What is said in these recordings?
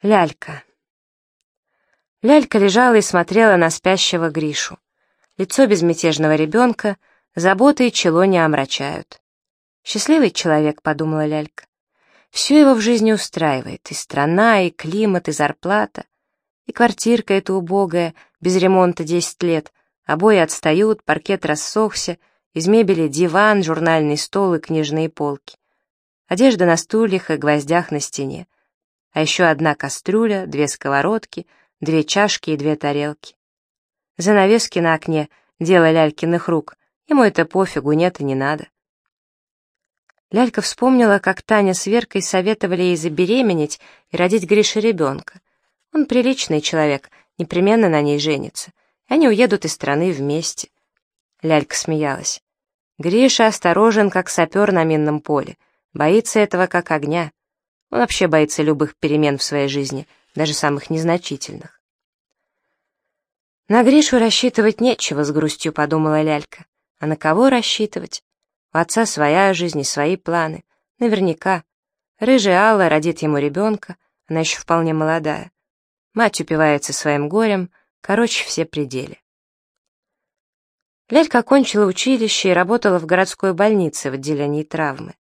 Лялька. Лялька лежала и смотрела на спящего Гришу. Лицо безмятежного ребенка, заботы и чело не омрачают. «Счастливый человек», — подумала Лялька. «Все его в жизни устраивает, и страна, и климат, и зарплата, и квартирка эта убогая, без ремонта десять лет, обои отстают, паркет рассохся, из мебели диван, журнальный стол и книжные полки. Одежда на стульях и гвоздях на стене а еще одна кастрюля, две сковородки, две чашки и две тарелки. Занавески на окне — дело Лялькиных рук, ему это пофигу, нет и не надо. Лялька вспомнила, как Таня с Веркой советовали ей забеременеть и родить Грише ребенка. Он приличный человек, непременно на ней женится, и они уедут из страны вместе. Лялька смеялась. Гриша осторожен, как сапер на минном поле, боится этого, как огня. Он вообще боится любых перемен в своей жизни, даже самых незначительных. На Гришу рассчитывать нечего, с грустью подумала Лялька. А на кого рассчитывать? У отца своя жизнь и свои планы. Наверняка. Рыжая Алла родит ему ребенка, она еще вполне молодая. Мать упивается своим горем, короче, все пределы. Лялька окончила училище и работала в городской больнице в отделении травмы.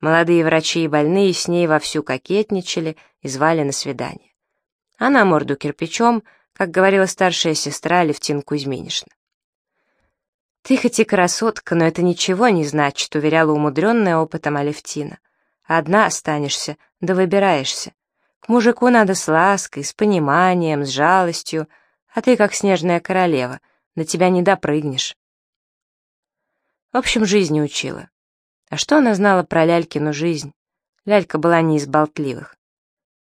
Молодые врачи и больные с ней вовсю кокетничали и звали на свидание. Она морду кирпичом, как говорила старшая сестра Левтин Кузьминишна. «Ты хоть и красотка, но это ничего не значит», — уверяла умудренная опытом Алевтина. «Одна останешься, да выбираешься. К мужику надо с лаской, с пониманием, с жалостью, а ты как снежная королева, на тебя не допрыгнешь». В общем, жизнь учила. А что она знала про Лялькину жизнь? Лялька была не из болтливых.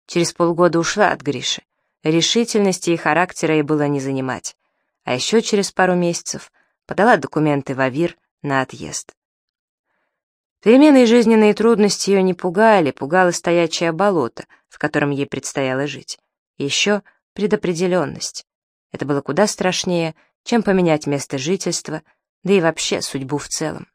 Через полгода ушла от Гриши. Решительности и характера ей было не занимать. А еще через пару месяцев подала документы в АВИР на отъезд. Перемены и жизненные трудности ее не пугали, пугало стоячее болото, в котором ей предстояло жить. И еще предопределенность. Это было куда страшнее, чем поменять место жительства, да и вообще судьбу в целом.